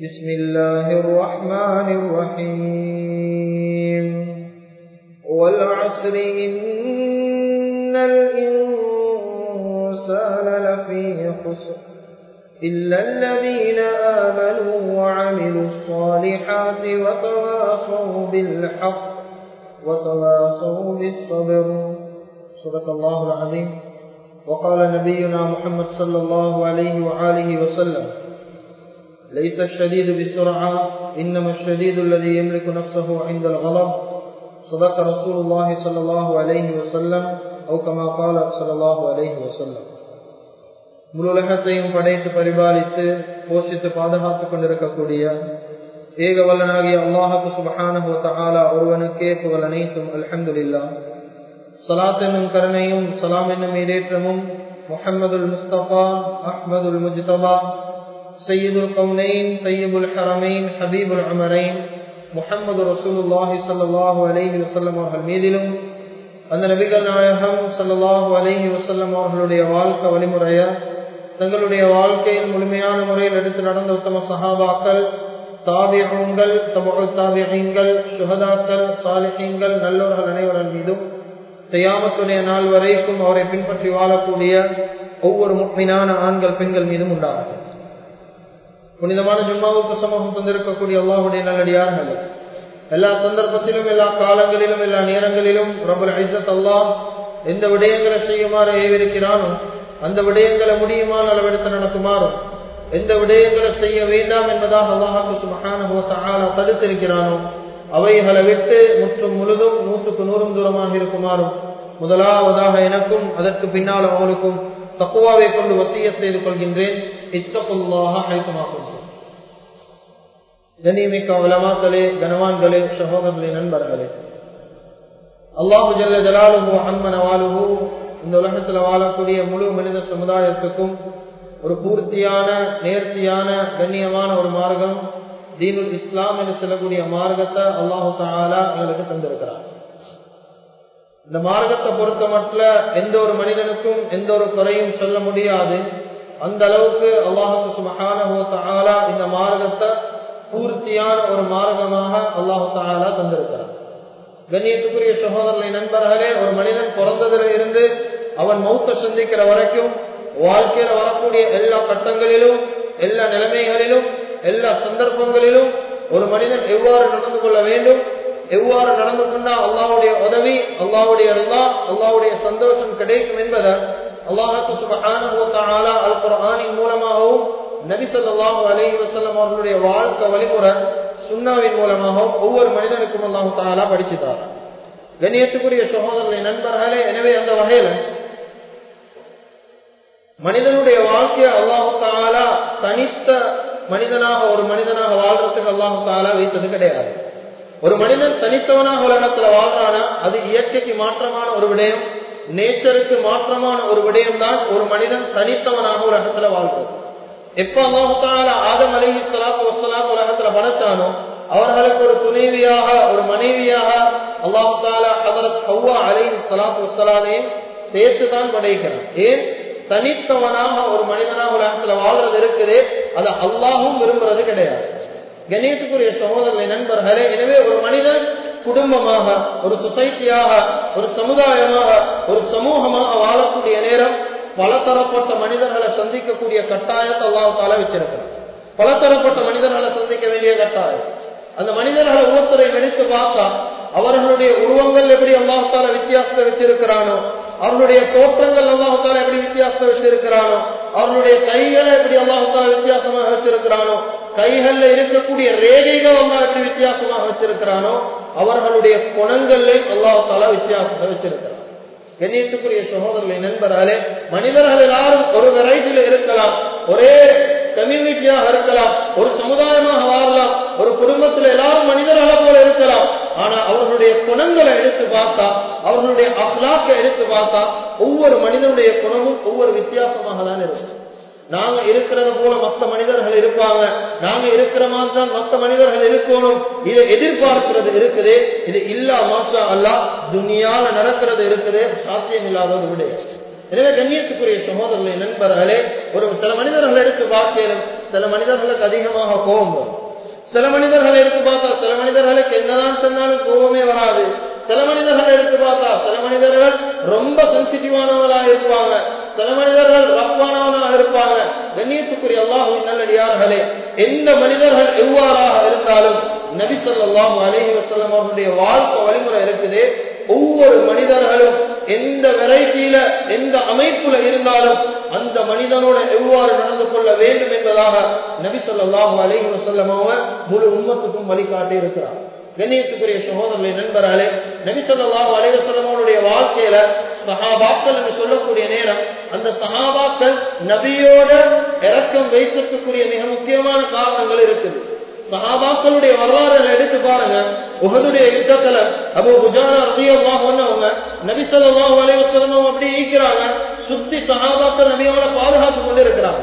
بسم الله الرحمن الرحيم. والعصر إن الإنسان لفي خسر إلا الذين آمنوا وعملوا الصالحات وتواصوا بالحق وتواصوا بالصبر. صدق الله العظيم. وقال نبينا محمد صلى الله عليه وآله وسلم ليس الشديد بالسرعة إنما الشديد الذي يملك نفسه عند الغضب صدق رسول الله صلى الله عليه وسلم أو كما قال صلى الله عليه وسلم முழுலகத்தையும் படைத்து பரிபாலித்து போஷித்து பாதுகாத்துக் கொண்டிருக்கக்கூடிய ஏக வல்லனாகிய அல்லாஹுக்கு சுபஹானஹு தஆலா ஒருவனுக்கே புகழ் அனைத்தும் அல்ஹம்துலில்லா சலாத் என்னும் கருணையும் சலாம் என்னும் இடேற்றமும் முஹம்மதுல் முஸ்தபா அஹ்மதுல் முஜ்தபா சையீதுல் கவுனைன் சையீபுல் ஹரமைன் ஹபீபுல் அமரைன் முஹம்மது ரசூலுல்லாஹி ஸல்லல்லாஹு அலைஹி வஸல்லம் அவர்கள் மீதிலும் அந்த நபிகள் நாயகம் ஸல்லல்லாஹு அலைஹி வஸல்லம் அவர்களுடைய வாழ்க்கை வழிமுறைய தங்களுடைய வாழ்க்கையில் முழுமையான முறையில் எடுத்து நடந்த உத்தம சஹாபாக்கள் தாபியங்கள் தபு தாபியங்கள் சுகதாக்கள் சாலிஹீன்கள் நல்லவர்கள் அனைவரன் மீதும் செய்யாமத்துடைய நாள் வரைக்கும் அவரை பின்பற்றி வாழக்கூடிய ஒவ்வொரு முக்மினான ஆண்கள் பெண்கள் மீதும் உண்டாகும். புனிதமான ஜும்மாவுக்கு சமூகம் தந்திருக்கக்கூடிய அல்லாஹுடைய நல்லடியார்கள் எல்லா சந்தர்ப்பத்திலும் எல்லா காலங்களிலும் எல்லா நேரங்களிலும் ரபுல் ஐசத் அல்லாஹ் எந்த விடயங்களை செய்யுமாறு ஏவிருக்கிறானோ அந்த விடயங்களை முடியுமான அளவெடுத்து நடக்குமாறும் எந்த விடயங்களை செய்ய வேண்டாம் என்பதாக அல்லாஹாக்கு சுமகான தடுத்திருக்கிறானோ அவைகளை விட்டு முற்றும் முழுதும் நூற்றுக்கு நூறும் தூரமாக இருக்குமாறும் முதலாவதாக எனக்கும் அதற்கு பின்னால் அவளுக்கும் தக்குவாவை கொண்டு வசிய செய்து கொள்கின்றேன். கனிமிக்க உலமாக்களே கனவான்களே சகோதரர்களே நண்பர்களே. அல்லாஹு ஜல்ல ஜலாலுஹு அம்மன வாலுஹு இந்த உலகத்தில் வாழக்கூடிய முழு மனித சமுதாயத்துக்கும் ஒரு பூர்த்தியான நேர்த்தியான கண்ணியமான ஒரு மார்க்கம் தீனுல் இஸ்லாம் என்று சொல்லக்கூடிய மார்க்கத்தை அல்லாஹு தாலா எங்களுக்கு தந்திருக்கிறார். இந்த மார்க்கத்தை பொறுத்த மட்டும் எந்த ஒரு மனிதனுக்கும் எந்த ஒரு குறையும் சொல்ல முடியாது. அந்த அளவுக்கு அல்லாஹுக்கு சுமகான இந்த மார்க்கத்தை பூர்த்தியான ஒரு மார்க்கமாக அல்லாஹு தாலா தந்திருக்கிறார் கண்ணியத்துக்குரிய சகோதரனை நண்பர்களே ஒரு மனிதன் பிறந்ததுல இருந்து அவன் மௌத்த சந்திக்கிற வரைக்கும் வாழ்க்கையில வரக்கூடிய எல்லா கட்டங்களிலும் எல்லா நிலைமைகளிலும் எல்லா சந்தர்ப்பங்களிலும் ஒரு மனிதன் எவ்வாறு நடந்து கொள்ள வேண்டும் எவ்வாறு நடந்து கொண்டா அல்லாவுடைய உதவி அல்லாவுடைய அல்லா அல்லாவுடைய சந்தோஷம் கிடைக்கும் என்பதை அல்லாஹால அல் குரானின் மூலமாகவும் நபிசல்லாஹு அலி வசல்லம் அவர்களுடைய வாழ்க்கை வழிமுறை சுண்ணாவின் மூலமாகவும் ஒவ்வொரு மனிதனுக்கும் அல்லாஹு தாலா படிச்சுட்டார் கண்ணியத்துக்குரிய சகோதரர்களை நண்பர்களே எனவே அந்த வகையில மனிதனுடைய வாழ்க்கையை அல்லாஹு தாலா தனித்த மனிதனாக ஒரு மனிதனாக வாழ்றதுக்கு அல்லாஹு தாலா வைத்தது கிடையாது. ஒரு மனிதன் தனித்தவனாக உலகத்துல வாழ்றானா அது இயற்கைக்கு மாற்றமான ஒரு விடயம். நேச்சருக்கு மாற்றமான ஒரு விடயம் தான் ஒரு மனிதன் தனித்தவனாக உலகத்துல வாழ்றது. எப்ப அல்லாஹால ஆதம் அலி சலாத்து வசலாம் உலகத்துல வளர்த்தானோ அவர்களுக்கு ஒரு துணைவியாக ஒரு மனைவியாக அல்லாஹு தாலா ஹதரத் ஹவ்வா அலி சலாத்து வசலாமையும் சேர்த்துதான் படைக்கிறான் ஏன்? தனித்தவனாக ஒரு மனிதனாக உலகத்துல வாழ்றது இருக்குது அதை அல்லாஹும் விரும்புறது கிடையாது. கணேசுக்குரிய சகோதரர்களை நண்பர்களே எனவே ஒரு மனிதன் குடும்பமாக ஒரு சொசைட்டியாக ஒரு சமுதாயமாக ஒரு சமூகமாக வாழக்கூடிய நேரம் பலதரப்பட்ட மனிதர்களை சந்திக்கக்கூடிய கட்டாயத்தை அல்லாஹால வச்சிருக்கிறார் பலதரப்பட்ட மனிதர்களை சந்திக்க வேண்டிய கட்டாயம். அந்த மனிதர்களை ஒவ்வொருத்தரை நினைத்து பார்த்தா அவர்களுடைய உருவங்கள் எப்படி அல்லாஹால வித்தியாசத்தை வச்சிருக்கிறானோ அவர்களுடைய தோற்றங்கள் அல்லாஹால எப்படி வித்தியாசத்தை வச்சிருக்கிறானோ அவர்களுடைய கைகளை எப்படி அல்லாஹால வித்தியாசமாக வச்சிருக்கிறானோ கைகள்ல இருக்கக்கூடிய ரேகைகள் வித்தியாசமாக வச்சிருக்கிறானோ அவர்களுடைய குணங்கள்ல அல்லாஹால வித்தியாசத்தை வச்சிருக்கிறான். கண்ணியத்துக்குரிய சகோதரர்களை நண்பர்களே மனிதர்கள் எல்லாரும் ஒரு வெரைட்டியில இருக்கலாம் ஒரே கம்யூனிட்டியாக இருக்கலாம் ஒரு சமுதாயமாக வாழலாம் ஒரு குடும்பத்தில் எல்லாரும் மனிதர்களை போல இருக்கலாம். ஆனா அவர்களுடைய குணங்களை எடுத்து பார்த்தா அவர்களுடைய அஹ்லாக்கை எடுத்து பார்த்தா ஒவ்வொரு மனிதனுடைய குணமும் ஒவ்வொரு வித்தியாசமாக தான் இருக்கும். நாங்க இருக்கிறது போல மற்ற மனிதர்கள் இருப்பாங்க. நாங்க இருக்கிற மாதிரி தான் மற்ற மனிதர்கள் இருக்கணும். இதை எதிர்பார்க்கிறது இருக்குது. இது இல்லா மாஷா அல்ல துணியால நடக்கிறது இருக்குது. சாத்தியம் இல்லாத ஒரு விடயம் எனவே கண்ணியத்துக்குரிய சகோதரர்களை நண்பர்களே ஒரு சில மனிதர்கள் எடுத்து பார்க்கலும் சில மனிதர்களுக்கு அதிகமாக கோபம் வரும். சில மனிதர்களை எடுத்து பார்த்தா சில மனிதர்களுக்கு என்னதான் சொன்னாலும் கோபமே வராது. சில மனிதர்கள் எடுத்து பார்த்தா சில மனிதர்கள் ரொம்ப சென்சிட்டிவானவர்களாக இருப்பாங்க. சில மனிதர்கள் ரப்பானவனாக இருப்பாங்க. கண்ணியத்துக்குரிய அல்லாஹுவின் நல்லடியார்களே எந்த மனிதர்கள் எவ்வாறாக இருந்தாலும் நபி சொல்லாஹு அலஹி வசல்லம் அவருடைய வாழ்க்கை வழிமுறை இருக்குது. ஒவ்வொரு மனிதர்களும் எந்த வெரைட்டியில எந்த அமைப்புல இருந்தாலும் அந்த மனிதனோட எவ்வாறு நடந்து கொள்ள வேண்டும் என்பதாக நபி சொல்லாஹு அலஹி வசல்லம் முழு உண்மத்துக்கும் வழிகாட்டி இருக்கிறார் கண்ணியத்துக்குரிய சகோதரர்களை நண்பர்களே நபி அலைவசலமோனுடைய வாழ்க்கையில சஹாபாக்கள் என்று சொல்லக்கூடிய நேரம் அந்த சஹாபாக்கள் நபியோட இறக்கம் வைக்கக்கூடிய மிக முக்கியமான காரணங்கள் இருக்குது. சஹாபாக்களுடைய வரலாறு எடுத்து பாருங்க. உகதுடைய யுத்தத்துல அபு புஜானா ரதியல்லாஹுவங்க நபி ஸல்லல்லாஹு அலைஹி அப்படி ஈக்கிறாங்க. சுத்தி சஹாபாக்கள் நபியோட பாதுகாத்து கொண்டு இருக்கிறாங்க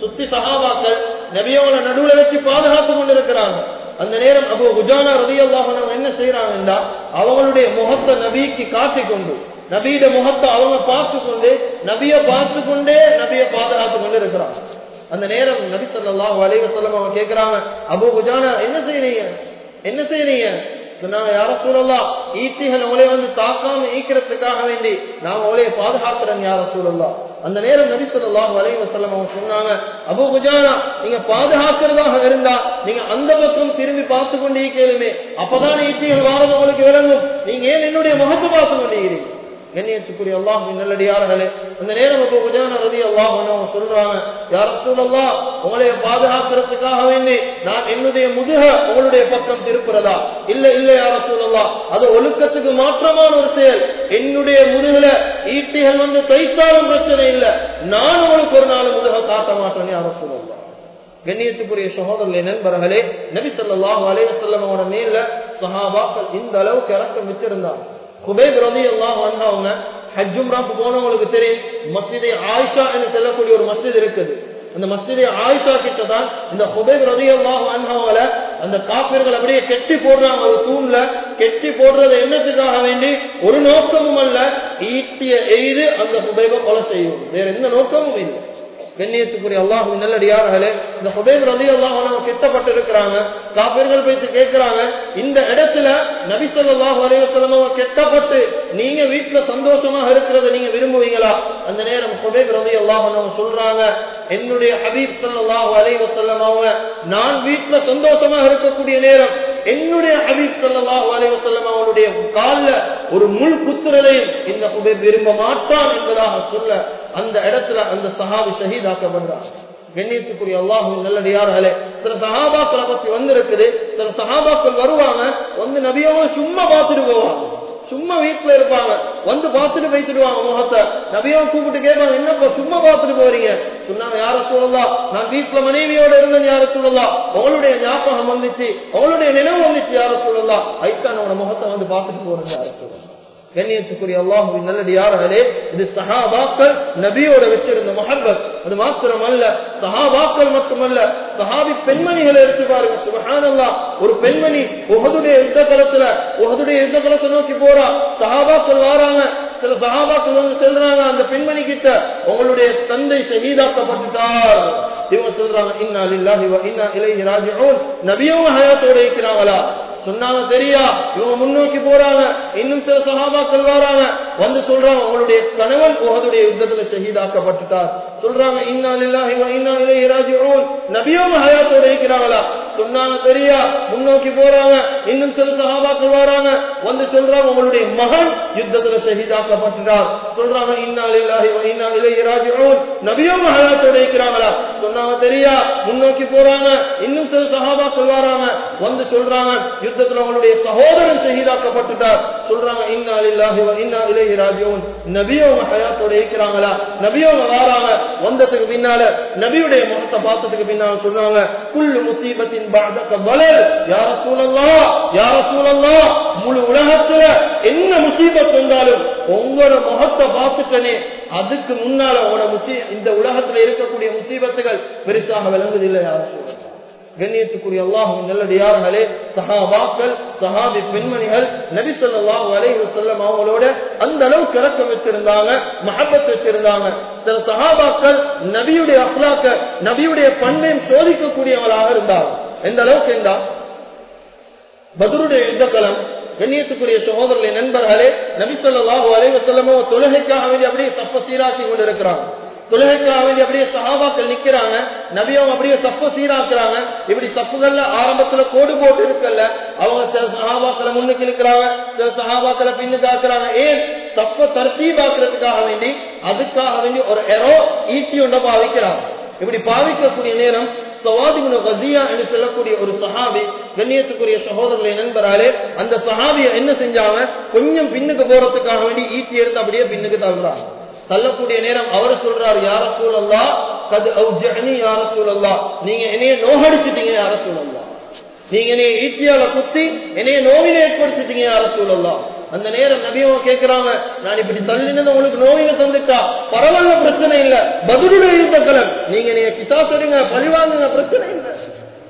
சுத்தி சஹாபாக்கள் நபியோட நடுவுல வச்சு பாதுகாத்து கொண்டு இருக்கிறாங்க அந்த நேரம் அபோ குஜானா ரதியல்லாஹுவங்க என்ன செய்யறாங்கன்னா அவங்களுடைய முகத்தை நபிக்கு காட்டி கொண்டு நபியோட முகத்தை அவங்க பார்த்து கொண்டு நபிய பார்த்து கொண்டே நபிய பாதுகாத்து கொண்டு இருக்கிறாங்க அந்த நேரம் நபி சொல்லாஹ் வலைவ அவங்க கேட்கிறாங்க அபு குஜானா என்ன செய்யறீங்க என்ன செய்யறீங்க சொன்னாங்க யார சூழல்லா ஈட்டிகள் உங்களே வந்து தாக்காம ஈக்கிறதுக்காக வேண்டி நான் உங்களைய பாதுகாக்கிறேன் யார சூழல்லா அந்த நேரம் நபி சொல்லாஹ் வலைவ சொல்லம் அவங்க சொன்னாங்க அபு குஜானா நீங்க பாதுகாக்கிறதாக இருந்தா நீங்க அந்த பக்கம் திரும்பி பார்த்து கொண்டே கேளுமே அப்பதான் ஈட்டிகள் வாரது உங்களுக்கு விளங்கும். நீங்க ஏன் என்னுடைய முகத்தை பார்த்து கொண்டீங்க கண்ணியத்துக்குரிய அல்லாஹ் நல்லடியார்களே அந்த நேரம் இப்போ குஜான ரதி அல்லாஹ் சொல்றாங்க யார் சூழல்லா உங்களைய பாதுகாக்கிறதுக்காக வேண்டி நான் என்னுடைய முதுக உங்களுடைய பக்கம் திருப்புறதா? இல்ல இல்ல யார சூழல்லா அது ஒழுக்கத்துக்கு மாற்றமான ஒரு செயல். என்னுடைய முதுகுல ஈட்டிகள் வந்து தைத்தாலும் பிரச்சனை இல்லை. நான் உங்களுக்கு ஒரு நாள் முதுக காட்ட மாட்டேன்னு யார சூழல்லா கண்ணியத்துக்குரிய சகோதரர்களே நண்பர்களே நபி சொல்லாஹு அலைவசல்லமோட மேல சஹாபாக்கள் இந்த அளவுக்கு இறக்கம் வச்சிருந்தாங்க. குபேப் ரவி எல்லாம் வந்தவங்க ஹஜ்ஜும்ராக்கு போனவங்களுக்கு தெரியும் மஸ்ஜிதை ஆயிஷா என்று சொல்லக்கூடிய ஒரு மஸ்ஜித் இருக்குது. அந்த மஸ்ஜிதை ஆயிஷா கிட்ட தான் இந்த குபேப் ரவி எல்லாம் வந்தவங்கள அந்த காப்பீர்கள் அப்படியே கெட்டி போடுறாங்க ஒரு தூண்ல. கெட்டி போடுறது என்னத்துக்காக வேண்டி ஒரு நோக்கமும் அல்ல ஈட்டிய எய்து அந்த குபேபை கொலை செய்யும். வேற எந்த நோக்கமும் இல்லை. கண்ணியத்துக்குரிய அல்லாஹு நல்லடியார்களே இந்த ஹுபேப் ரதி அல்லாஹ் கிட்டப்பட்டு இருக்கிறாங்க காப்பீர்கள் போயிட்டு கேட்கிறாங்க இந்த இடத்துல நபிசல்லாஹு சொல்லாஹு கெட்டப்பட்டு நீங்க வீட்டுல சந்தோஷமாக இருக்கிறத நீங்க விரும்புவீங்களா? அந்த நேரம் ஹுபேப் ரதி அல்லாஹ் சொல்றாங்க என்னுடைய ஹபீப் சல்லாஹு அலைவசல்லம் அவங்க நான் வீட்டுல சந்தோஷமாக இருக்கக்கூடிய நேரம் என்னுடைய ஹபீப் சல்லாஹு அலைவசல்லம் அவனுடைய காலில் ஒரு முள் குத்துறதையும் இந்த ஹுபேப் விரும்ப மாட்டான் என்பதாக சொல்ல அந்த இடத்துல அந்த சஹாபி ஷஹீதாக்கப்படுறார் கண்ணியத்துக்குரிய அல்லாஹும் நல்லடியார்களே சில சஹாபாக்களை பத்தி வந்திருக்குது. சில சஹாபாக்கள் வருவாங்க வந்து நபியாவ சும்மா பார்த்துட்டு போவாங்க. சும்மா வீட்டுல இருப்பாங்க. வந்து பார்த்துட்டு போயிட்டுடுவாங்க முகத்தை. நபியா கூப்பிட்டு கேட்பாங்க என்னப்பா சும்மா பார்த்துட்டு போறீங்க? சொன்னாங்க யார சொல்லலாம் நான் வீட்டுல மனைவியோட இருந்தேன் யார சொல்லலாம் அவளுடைய ஞாபகம் வந்துச்சு அவளுடைய நினைவு வந்துச்சு யார சொல்லலாம் ஐக்கானோட முகத்தை வந்து பார்த்துட்டு போறேன் யார சொல்லலாம் கண்ணியத்துக்குரிய அல்லாஹுவின் நல்லடியார்களே இது சஹாபாக்கள் நபியோட வச்சிருந்த மஹபத் அது மாத்திரமல்ல அல்ல சஹாபாக்கள் மட்டுமல்ல சஹாபி பெண்மணிகளை எடுத்து பாருங்க சுபஹானல்லா. ஒரு பெண்மணி உகதுடைய யுத்த களத்துல உகதுடைய யுத்த களத்தை நோக்கி போறா சஹாபாக்கள் வாராங்க. சில சகாபாக்கள் வந்து செல்றாங்க அந்த பெண்மணி கிட்ட உங்களுடைய தந்தை ஷஹீதாக்கப்பட்டுட்டார். இவங்க சொல்றாங்க இன்னா இல்லாஹி இன்னா இலைஹி ராஜிஊன். ஹயாத்தோட இருக்கிறாங்களா? சொன்னாங்க தெரியா? இவங்க முன்னோக்கி போறாங்க. இன்னும் சில சகாபாக்கள் வராங்க. வந்து சொல்றாங்க உங்களுடைய கணவன் உகதுடைய யுத்தத்துல ஷஹீதாக்கப்பட்டுட்டார். சொல்றாங்க இன்னா லில்லாஹி வ நபியோ இலைஹி ஹயாத்தோட இருக்கிறாங்களா? சொன்னாங்க தெரியா? முன்னோக்கி போறாங்க. இன்னும் சில சகாபாக்கள் வராங்க. வந்து சொல்றாங்க உங்களுடைய மகன் யுத்தத்துல ஷஹீதாக்கப்பட்டுட்டார் சொல்றாங்க இன்னால் இல்லாஹி இன்னா நபியும் இருக்கிறாங்களா? சொன்னாங்க தெரியா? முன்னோக்கி போறாங்க. இன்னும் சில சகாபாக்கள் வராங்க. வந்து சொல்றாங்க யுத்தத்துல உங்களுடைய சகோதரன் ஷஹீதாக்கப்பட்டுட்டார் சொல்றாங்க இன்னால் இல்லாஹி இன்னா இலைஹி ராஜிஊன். நபியும் ஹயாத்தோட இருக்கிறாங்களா? நபியும் வராங்க. வந்ததுக்கு பின்னால நபியுடைய முகத்தை பார்த்ததுக்கு பின்னால சொன்னாங்க குல்லு முசீபத்தின் யார சூழல்லா யார முழு உலகத்துல என்ன முசீபத் வந்தாலும் உங்களோட முகத்தை பார்த்துட்டனே அதுக்கு முன்னால உங்களோட இந்த உலகத்துல இருக்கக்கூடிய முசீபத்துகள் பெருசாக விளங்குதில்லை யார சூழல்லா கண்ணியத்துக்குரிய அல்லாஹும் நல்லடியார்களே சஹாபாக்கள் சஹாபி பெண்மணிகள் நபி சொல்லாஹு அலைஹி சொல்ல அவங்களோட அந்த அளவுக்கு இறக்கம் வச்சிருந்தாங்க மகப்பத் வச்சிருந்தாங்க. சில சஹாபாக்கள் நபியுடைய அஹ்லாக்க நபியுடைய பண்பையும் சோதிக்கக்கூடியவர்களாக இருந்தாங்க. எந்த அளவுக்கு இருந்தா பதருடைய யுத்தகலம் கண்ணியத்துக்குரிய சகோதரர்களின் நண்பர்களே நபி சொல்லாஹு அலைஹி தொழுகைக்காக வேண்டி அப்படியே தப்ப சீராக்கி கொண்டு இருக்கிறாங்க தொழுகைக்காக வேண்டி அப்படியே சகாபாக்கள் நிக்கிறாங்க நபியம் அப்படியே தப்பு சீராக்குறாங்க. இப்படி தப்புகள்ல ஆரம்பத்துல கோடு போட்டு இருக்கல்ல அவங்க சில சகாபாக்களை முன்னுக்கு இழுக்கிறாங்க சில சகாபாக்களை பின்னுக்கு ஆக்குறாங்க ஏன்? தப்ப தர்த்தீபாக்குறதுக்காக வேண்டி அதுக்காக வேண்டி ஒரு எரோ ஈட்டி ஒன்றை பாவிக்கிறாங்க. இப்படி பாவிக்கக்கூடிய நேரம் சவாதிபுன கசியா என்று சொல்லக்கூடிய ஒரு சஹாபி கண்ணியத்துக்குரிய சகோதரர்களை நண்பராலே அந்த சஹாபிய என்ன செஞ்சாங்க? கொஞ்சம் பின்னுக்கு போறதுக்காக வேண்டி ஈட்டி எடுத்து அப்படியே பின்னுக்கு தள்ளுறாங்க. தள்ளக்கூடிய நேரம் அவர் சொல்றாரு யார சூழல்லா கது அவுஜனி யார சூழல்லா நீங்க என்னைய நோகடிச்சிட்டீங்க யார சூழல்லா நீங்க என்னைய ஈட்டியால குத்தி என்னைய நோவினை ஏற்படுத்திட்டீங்க யார சூழல்லா அந்த நேரம் நபியவ கேட்கிறாங்க நான் இப்படி தள்ளினது உங்களுக்கு நோயில தந்துட்டா பரவாயில்ல பிரச்சனை இல்ல. பதிலுடைய இருந்த கலன். நீங்க நீங்க கிசா சொல்லுங்க பழிவாங்குங்க பிரச்சனை இல்ல.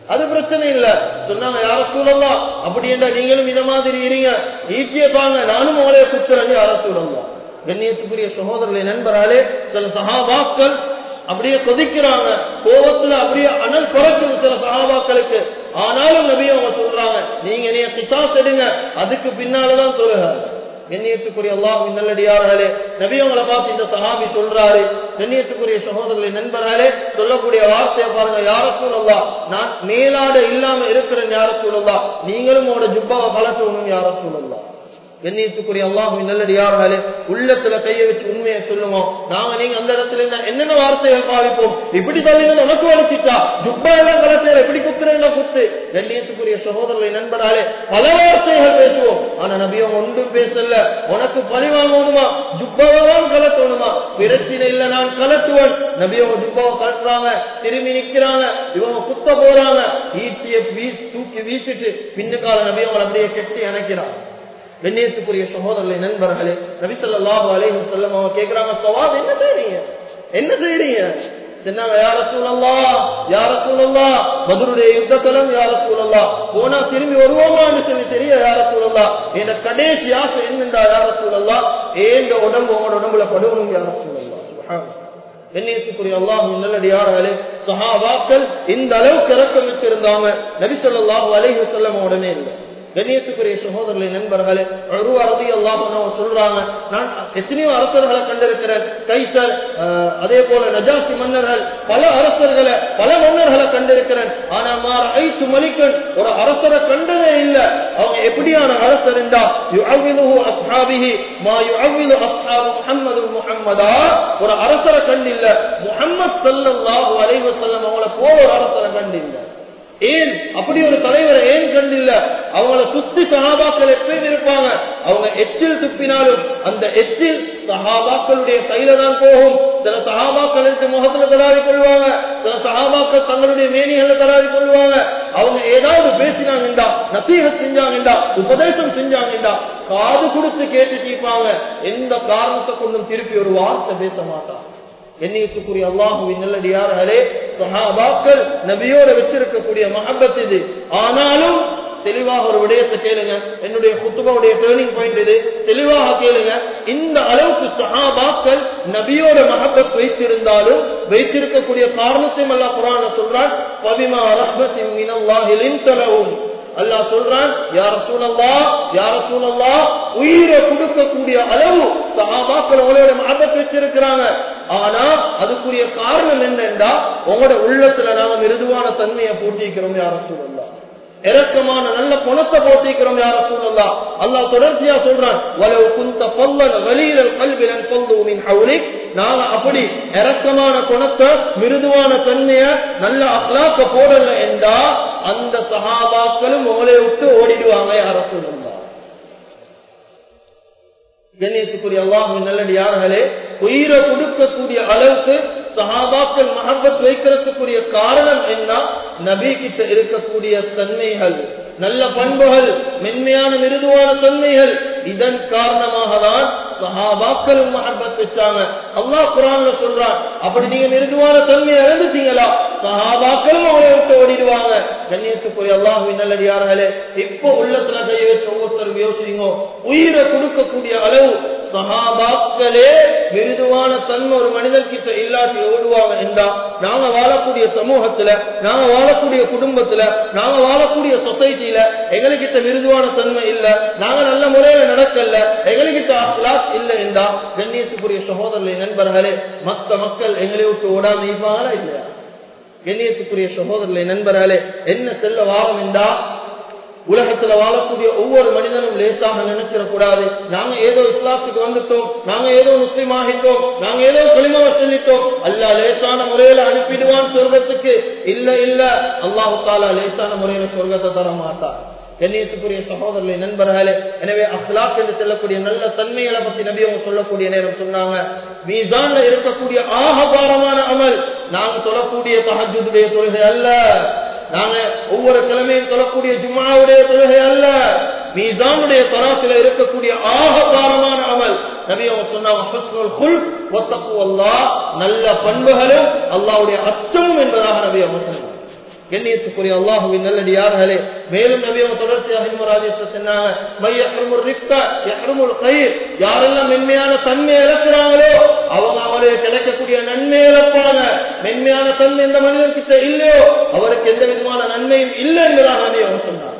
அது பிரச்சனை இல்ல. சொன்னாங்க யார சூழலாம் அப்படி என்றா நீங்களும் இந்த மாதிரி இருங்க. ஈட்டிய தாங்க நானும் அவளைய குத்துறேன்னு யார சூழல்லாம் கண்ணியத்துக்குரிய சகோதரர்களை நண்பராலே சில சகாபாக்கள் அப்படியே கொதிக்கிறாங்க. கோபத்துல அப்படியே அனல் குறைக்குது சில சகாபாக்களுக்கு ஆனாலும் நபியும் அவங்க சொல்றாங்க நீங்க என்னைய பிசாஸ் எடுங்க அதுக்கு பின்னாலதான் சொல்லுங்க கண்ணியத்துக்குரிய அல்லாஹின் நல்லடியார்களே நபி அவங்களை பார்த்து இந்த சஹாபி சொல்றாரு. கண்ணியத்துக்குரிய சகோதரர்களை நண்பர்களே சொல்லக்கூடிய வார்த்தையை பாருங்க யார சூழல்லா நான் மேலாட இல்லாம இருக்கிறேன் யார சூழல்லா நீங்களும் உங்களோட ஜுப்பாவை பழக்கணும் யார சூழல்லா கண்ணியத்துக்குரிய அல்லாஹுவின் நல்லடியார்களே உள்ளத்துல கைய வச்சு உண்மையை சொல்லுவோம். நாம நீங்க அந்த இடத்துல இருந்தா என்னென்ன வார்த்தைகள் பாவிப்போம்? இப்படி தள்ளினா நமக்கு வளர்த்திட்டா ஜுப்பா எல்லாம் கலத்தையில எப்படி குத்துறேன்னா குத்து. கண்ணியத்துக்குரிய சகோதரர்களை நண்பராலே பல வார்த்தைகள் பேசுவோம். ஆனா நபியம் ஒன்றும் பேசல. உனக்கு பழி வாங்கணுமா? ஜுப்பாவெல்லாம் கலத்தணுமா? பிரச்சனை இல்ல நான் கலத்துவன். நபியம் ஜுப்பாவை கலட்டுறாங்க திரும்பி நிக்கிறாங்க. இவங்க குத்த போறாங்க. ஈட்டிய வீ தூக்கி வீசிட்டு பின்னுக்கால நபியவங்களை அப்படியே கெட்டி அணைக்கிறாங்க கண்ணியத்துக்குரிய சகோதரர்களை நண்பர்களே நபிசல்லாஹு அலைஹி செல்லம் அவங்க கேட்கிறாங்க சவாப் என்ன செய்றீங்க? என்ன செய்றீங்க? சொன்னாங்க யார சூழல்லா யார சூழல்லா மதுருடைய யுத்தத்தலம் யார சூழல்லா போனா திரும்பி வருவோமான்னு சொல்லி தெரிய யார சூழல்லா என் கடைசி ஆசை என்னண்டா யார சூழல்லா ஏந்த உடம்பு உங்களோட உடம்புல படுவணும் யார சூழல்லா சுப்ஹானல்லாஹ். கண்ணியத்துக்குரிய அல்லாஹும் நல்லடியார்களே சஹாபாக்கள் இந்த அளவுக்கு இறக்கம் வச்சிருந்தாங்க நபி ஸல்லல்லாஹு அலைஹி வஸல்லம் உடனே இல்லை. கண்ணியத்துக்குரிய சகோதரர்களை நண்பர்களே அருவா ரதி அல்லாஹ் சொல்றாங்க நான் எத்தனையோ அரசர்களை கண்டிருக்கிறேன். கைசர் அதே போல நஜாசி மன்னர்கள் பல அரசர்களை பல மன்னர்களை கண்டிருக்கிறேன். ஆனா மாற ஐத்து மலிக்கன் ஒரு அரசரை கண்டதே இல்ல. அவங்க எப்படியான அரசர் இருந்தா யுஅவ்விலுஹு அஸ்ஹாபிஹி மா யுஅவ்விலு அஸ்ஹாபு முஹம்மது முஹம்மதா ஒரு அரசரை கண்டில்ல. முஹம்மத் ஸல்லல்லாஹு அலைஹி வஸல்லம் அவங்கள போல ஒரு அரசரை கண்டில்லை. ஏன்? அப்படி ஒரு தலைவரை ஏன் கண்டில்ல? அவங்கள சுத்தி சகாபாக்கள் எப்பயும் இருப்பாங்க. அவங்க எச்சில் துப்பினாலும் அந்த எச்சில் சகாபாக்களுடைய கையில தான் போகும். சில சகாபாக்கள் எடுத்து முகத்துல தராதி கொள்வாங்க. சில சகாபாக்கள் தங்களுடைய மேனிகளை தராதி கொள்வாங்க. அவங்க ஏதாவது பேசினாங்கண்டா நசீக செஞ்சாங்கண்டா உபதேசம் செஞ்சாங்கண்டா காது கொடுத்து கேட்டு கேட்பாங்க எந்த காரணத்தை கொண்டும் திருப்பி ஒரு வார்த்தை பேச மாட்டாங்க எண்ணியத்துக்குரிய அல்லாஹுவின் நல்லடியார்களே சஹாபாக்கள் நபியோட வச்சிருக்கக்கூடிய மஹபத் இது. ஆனாலும் தெளிவாக ஒரு விடயத்தை கேளுங்க. என்னுடைய குத்துபாவுடைய டேர்னிங் பாயிண்ட் இது. தெளிவாக கேளுங்க. இந்த அளவுக்கு சஹாபாக்கள் நபியோட மகப்பத் வைத்திருந்தாலும் வைத்திருக்கக்கூடிய காரணத்தையும் அல்லா குரான சொல்றான் பவிமா ரஹ்மத்தின் மினல்லாஹிலின் தலவும் அல்லா சொல்றான் யார சூழல்லா யார சூழல்லா உயிரை கொடுக்கக்கூடிய அளவு சகாபாக்கள் உங்களோட மகபத் வச்சிருக்கிறாங்க. ஆனா அதுக்குரிய காரணம் என்னென்றா உங்களோட உள்ளத்துல நாம மிருதுவான தன்மையை பூட்டிக்கிறோம் யார சூழல்லா இறக்கமான நல்ல குணத்தை போட்டிருக்கிறோம் யார சொல்லலாம் அல்லா தொடர்ச்சியா சொல்றான் வலவு குந்த பொல்லன் வலீரல் நாங்க அப்படி இறக்கமான குணத்தை மிருதுவான தன்மைய நல்ல அஹ்லாக்க போடல என்றா அந்த சகாபாக்களும் உங்களை விட்டு ஓடிடுவாங்க யார சொல்லலாம் கண்ணியத்துக்குரிய அல்லாஹின் நல்லடியார்களே உயிரை கொடுக்கக்கூடிய அளவுக்கு சஹாபாக்கள் மஹபத் வைக்கிறதுக்குரிய காரணம் என்ன? நபி கிட்ட இருக்கக்கூடிய தன்மைகள் நல்ல பண்புகள் மென்மையான மிருதுவான தன்மைகள். இதன் காரணமாக தான் சஹாபாக்களும் மஹபத் வச்சாங்க. அல்லாஹ் குரான்ல சொல்றான் அப்படி நீங்க மிருதுவான தன்மையை இழந்துட்டீங்களா சஹாபாக்களும் அவங்களை விட்டு ஓடிடுவாங்க. கண்ணியத்துக்குரிய அல்லாஹுவின் நல்லடியார்களே இப்போ உள்ளத்துல கைய வச்சு ஒவ்வொருத்தரும் யோசிங்க. உயிரை கொடுக்கக்கூடிய அளவு சகாபாக்களே மிருதுவான தன்மை ஒரு மனிதர்கிட்ட இல்லாட்டி ஓடுவாங்க என்றா நாங்க வாழக்கூடிய சமூகத்துல நாங்க வாழக்கூடிய குடும்பத்துல நாங்க வாழக்கூடிய சொசைட்டில எங்களுக்கிட்ட மிருதுவான தன்மை இல்ல நாங்க நல்ல முறையில நடக்கல எங்களுக்கிட்ட இல்ல என்றா கண்ணியத்துக்குரிய சகோதரர்களை நண்பர்களே மத்த மக்கள் எங்களை விட்டு ஓடாம இருப்பாங்களா இல்லையா? கண்ணியத்துக்குரிய சகோதரர்களை நண்பர்களே என்ன செல்ல வாரம் என்றா உலகத்துல வாழக்கூடிய ஒவ்வொரு மனிதனும் லேசாக நினைச்சிடக்கூடாது. நாங்க ஏதோ இஸ்லாத்துக்கு வந்துட்டோம் நாங்க ஏதோ முஸ்லீம் ஆகிட்டோம் நாங்க ஏதோ களிமாவை சொல்லிட்டோம். அல்ல லேசான முறையில அனுப்பிடுவான் சொர்க்கத்துக்கு. இல்ல இல்ல. அல்லாஹு தாலா லேசான முறையில சொர்க்கத்தை தர மாட்டார் கண்ணியத்துக்குரிய சகோதரர்களை நண்பர்களே எனவே அஸ்லாப் என்று செல்லக்கூடிய நல்ல தன்மைகளை பத்தி நபி அவங்க சொல்லக்கூடிய நேரம் சொன்னாங்க. மீசான்ல இருக்கக்கூடிய ஆகபாரமான அமல் நாங்க சொல்லக்கூடிய தகஜுடைய தொழுகை அல்ல. நாங்க ஒவ்வொரு கிழமையும் சொல்லக்கூடிய ஜும்மாவுடைய தொழுகை அல்ல. மீதானுடைய தராசில இருக்கக்கூடிய ஆகபாரமான அமல். நல்ல பண்புகளும் அல்லாவுடைய அச்சமும் என்பதாக நபிய அவங்க கண்ணியத்துக்குரிய அல்லாஹுவின் நல்லடியார்களே மேலும் நபி தொடர்ச்சியாக சொன்னாங்க யாரெல்லாம் மென்மையான தன்மை இழக்கிறாங்களோ அவங்க அவருக்கு கிடைக்கக்கூடிய நன்மை இழப்பாங்க. மென்மையான தன்மை எந்த மனிதன் கிட்ட இல்லையோ அவருக்கு எந்த விதமான நன்மையும் இல்லை என்கிறார் நபி சொன்னார் சொன்னாங்க.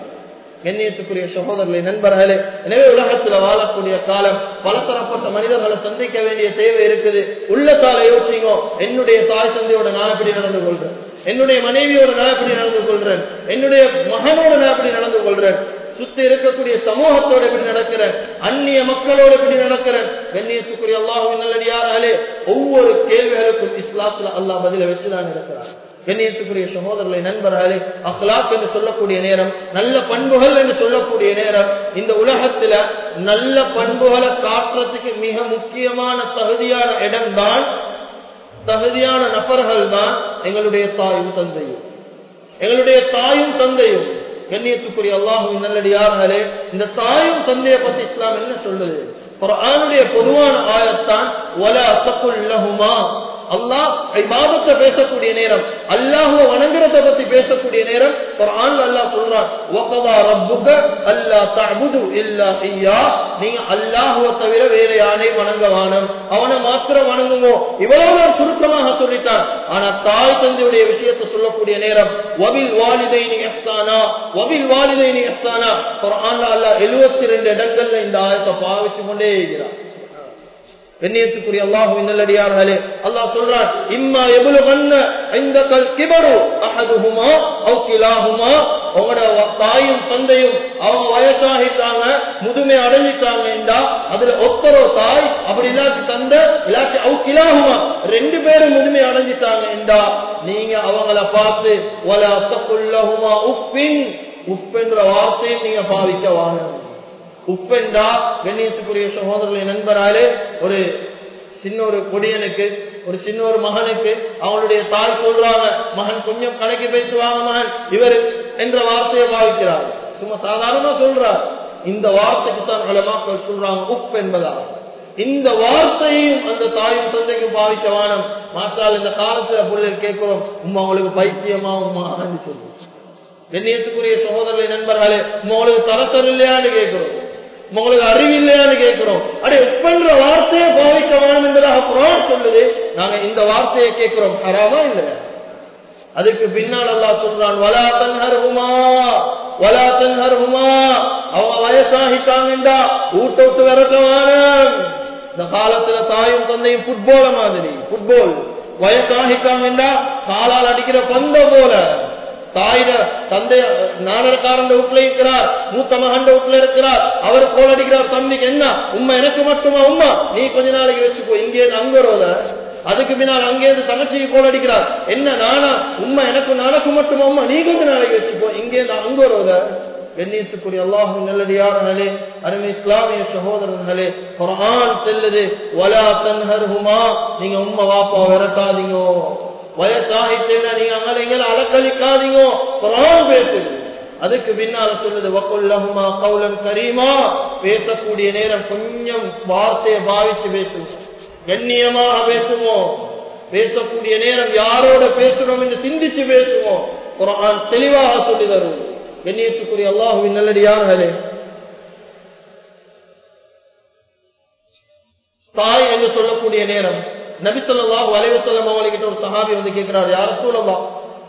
கண்ணியத்துக்குரிய சகோதரர்களை நண்பர்களே எனவே உலகத்துல வாழக்கூடிய காலம் பலதரப்பட்ட மனிதர்களை சந்திக்க வேண்டிய தேவை இருக்குது. உள்ளத்தால யோசிங்க என்னுடைய தாய் சந்தையோட நான் எப்படி நடந்து கொள்றேன் என்னுடைய மனைவியோட நான் எப்படி நடந்து கொள்றேன் என்னுடைய மகனோட நான் எப்படி நடந்து கொள்றேன் சுத்தி இருக்கக்கூடிய சமூகத்தோட எப்படி நடக்கிறேன்? அந்நிய மக்களோட எப்படி நடக்கிறேன்? கண்ணியத்துக்குரிய அல்லாஹும் நல்லடியாராலே ஒவ்வொரு கேள்விகளுக்கும் இஸ்லாத்துல அல்லாஹ் பதில வச்சுதான் இருக்கிறார் கண்ணியத்துக்குரிய சகோதரர்களை நண்பர்களே அஹ்லாக் என்று சொல்லக்கூடிய நேரம் நல்ல பண்புகள் என்று சொல்லக்கூடிய நேரம் இந்த உலகத்துல நல்ல பண்புகளை காட்டுறதுக்கு மிக முக்கியமான தகுதியான இடம்தான் தகுதியான நபர்கள் தான் எங்களுடைய தாயும் தந்தையும். எங்களுடைய தாயும் தந்தையும். கண்ணியத்துக்குரிய அல்லாஹும் நல்லடியார்களே இந்த தாயும் தந்தையை பத்தி இஸ்லாம் என்ன சொல்லுது? பொதுவான ஆயத்தான் ஒல அசக்குல்லஹுமா அல்லாஹ் பேசக்கூடிய நேரம் அல்லாஹுவ வணங்குறத பத்தி பேசக்கூடிய நேரம் ஒரு அல்லாஹ் சொல்றான் வகதா ரப்புக அல்லா தஅபுது இல்லா ஐயா நீங்க அல்லாஹுவ தவிர வேற யானை வணங்க வானம் அவனை மாத்திரம் வணங்குமோ இவ்வளவு சுருக்கமாக சொல்லிட்டான். ஆனா தாய் தந்தையுடைய விஷயத்தை சொல்லக்கூடிய நேரம் வபில் வாலிதைனி இஹ்சானா வபில் வாலிதைனி இஹ்சானா குர்ஆன்ல அல்லாஹ் 72 இடங்கள்ல இந்த ஆயத்தை பாவிச்சு கொண்டே இருக்கிறான். கண்ணியத்துக்குரிய அல்லாஹுவின் நல்லடியார்களே அல்லாஹ் சொல்றான் இம்மா எவ்வளவு வண்ண இந்த கல் கிபரு அஹதுஹுமா அவுக்கிலாகுமா கிலாஹுமா. உங்களோட தாயும் தந்தையும் அவங்க வயசாகிட்டாங்க முதுமை அடைஞ்சிட்டாங்க அதுல ஒத்தரோ தாய் அப்படி இல்லாச்சு தந்த இல்லாச்சு அவுக்கிலாகுமா ரெண்டு பேரும் முதுமை அடைஞ்சிட்டாங்க நீங்க அவங்கள பார்த்து ஒல அத்தக்குள்ளகுமா உப்பின் உப்பென்ற வார்த்தையை நீங்க பாவிக்க வாங்க. உப்பெண்டா கண்ணியத்துக்குரிய சகோதரர்களை நண்பராலே ஒரு சின்ன ஒரு கொடியனுக்கு ஒரு சின்ன ஒரு மகனுக்கு அவனுடைய தாய் சொல்றாங்க மகன் கொஞ்சம் கணக்கு பேசுவாங்க மகன். இவர் என்ற வார்த்தையை பாவிக்கிறார் சும்மா சாதாரணமா சொல்றார். இந்த வார்த்தைக்கு தான் அலமாக்கள் சொல்றாங்க உப் என்பதா இந்த வார்த்தையும் அந்த தாயும் தந்தைக்கும் பாவிக்க வானம். மாசால் இந்த காலத்துல பிள்ளைகள் கேட்கிறோம். உமா உங்களுக்கு பைத்தியமா உமா சொல்லுவோம். கண்ணியத்துக்குரிய சகோதரர்களை நண்பர்களே உங்களுக்கு தரத்தர் இல்லையான்னு கேட்கிறோம். உங்களுக்கு அறிவில்லையான்னு கேட்கிறோம். அடே உப்பென்ற வார்த்தையை பாவிக்க வேணும் என்பதாக குரான் சொல்லுது. நாங்க இந்த வார்த்தையை கேட்கிறோம். ஹராமா இல்லையா அதுக்கு பின்னால் அல்லா சொல்றான் வலா தன்ஹர்ஹுமா வலா தன்ஹர்ஹுமா. அவங்க வயசாகிட்டாங்கண்டா ஊட்ட விட்டு விரட்டவான இந்த காலத்துல தாயும் தந்தையும் புட்போல மாதிரி புட்போல் வயசாகிட்டாங்கண்டா காலால் அடிக்கிற பந்த போல. தாயிட தந்தைய நாடகக்காரன் வீட்டுல இருக்கிறார் மூத்த மகன் வீட்டுல இருக்கிறார் அவர் கோல் அடிக்கிறார் தம்பிக்கு என்ன? உண்மை எனக்கு மட்டுமா உண்மை நீ கொஞ்ச நாளைக்கு வச்சுக்கோ இங்கே அங்க வருவத. அதுக்கு பின்னால் அங்கேருந்து தங்கச்சிக்கு கோல் அடிக்கிறார். என்ன நானா? உண்மை எனக்கு நானக்கு மட்டுமா உண்மை நீ கொஞ்ச நாளைக்கு வச்சுக்கோ இங்கேருந்து அங்க வருவத. கண்ணியத்துக்குரிய அல்லாஹும் நல்லடியார்களே அருமை இஸ்லாமிய சகோதரர்களே குரான் செல்லுது வலா தன்ஹர்ஹுமா. நீங்க உண்மை வாப்பா விரட்டாதீங்க. வயசாகிட்டேன்னா நீங்க அங்கே அலக்களிக்காதீங்க குரான் பேசுது அதுக்கு பின்னால சொல்லுது வக்குல்லஹுமா கவுலன் கரீமா. பேசக்கூடிய நேரம் கொஞ்சம் வார்த்தையை பாவிச்சு பேசுவோம் கண்ணியமாக பேசுவோம் பேசக்கூடிய நேரம் யாரோட பேசுறோம் என்று சிந்திச்சு பேசுவோம் குரான் தெளிவாக சொல்லி தரும். கண்ணியத்துக்குரிய அல்லாஹுவின் நல்லடியார்களே. தாய் என்று சொல்லக்கூடிய நேரம். நபி சொல்லாஹு அவங்ககிட்ட ஒரு சஹாபி வந்து கேட்கிறாரு யார சூழலாம்